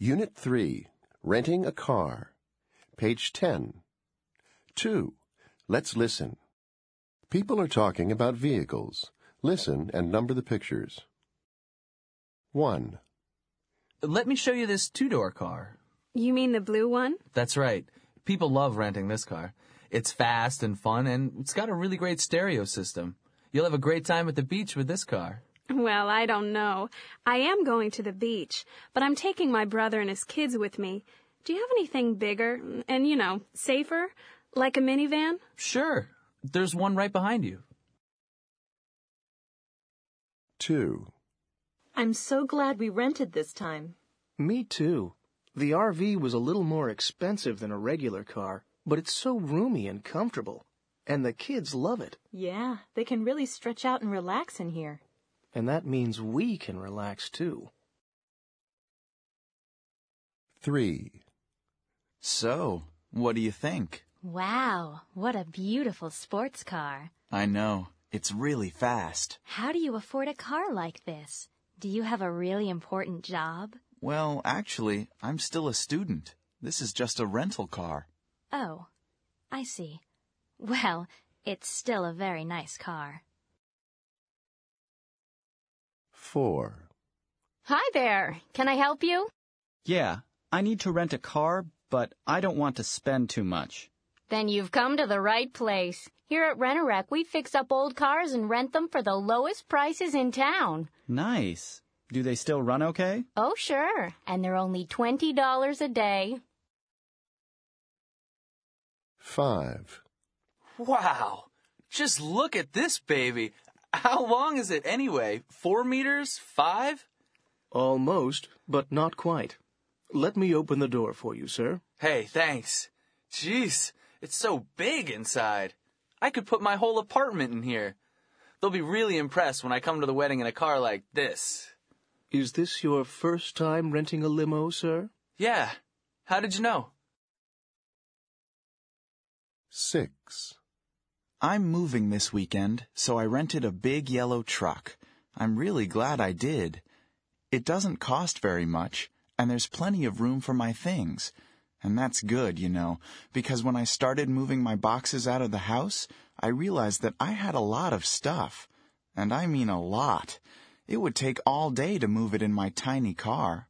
Unit 3, Renting a Car. Page 10. 2. Let's listen. People are talking about vehicles. Listen and number the pictures. 1, Let me show you this two-door car. You mean the blue one? That's right. People love renting this car. It's fast and fun, and it's got a really great stereo system. You'll have a great time at the beach with this car. Well, I don't know. I am going to the beach, but I'm taking my brother and his kids with me. Do you have anything bigger and, you know, safer? Like a minivan? Sure. There's one right behind you. 2, I'm so glad we rented this time. Me too. The RV was a little more expensive than a regular car, but it's so roomy and comfortable. And the kids love it. Yeah, they can really stretch out and relax in here. And that means we can relax too. 3, So, what do you think? Wow, what a beautiful sports car. I know. It's really fast. How do you afford a car like this? Do you have a really important job? Well, actually, I'm still a student. This is just a rental car. Oh, I see. Well, it's still a very nice car. 4, Hi there. Can I help you? Yeah, I need to rent a car, but I don't want to spend too much. Then you've come to the right place. Here at Rent-A-Wreck, we fix up old cars and rent them for the lowest prices in town. Nice. Do they still run okay? Oh, sure. And they're only $20 a day. 5, Wow. Just look at this baby. How long is it anyway? Four meters? Five? Almost, but not quite. Let me open the door for you, sir. Hey, thanks. Jeez, it's so big inside. I could put my whole apartment in here. They'll be really impressed when I come to the wedding in a car like this. Is this your first time renting a limo, sir? Yeah. How did you know? 6, I'm moving this weekend, so I rented a big yellow truck. I'm really glad I did. It doesn't cost very much, and there's plenty of room for my things. And that's good, you know, because when I started moving my boxes out of the house, I realized that I had a lot of stuff. And I mean a lot. It would take all day to move it in my tiny car.